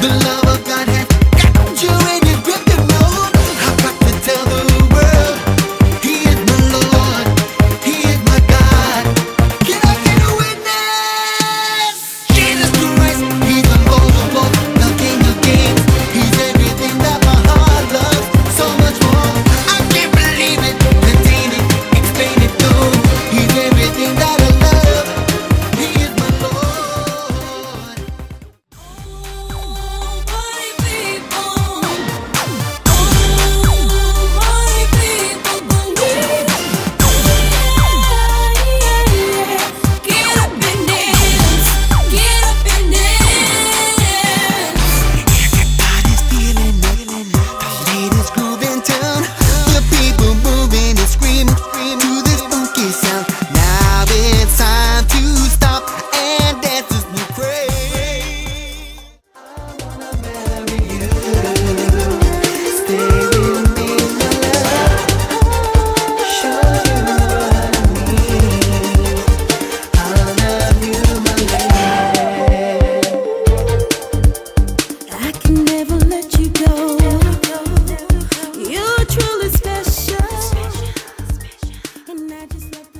The love just let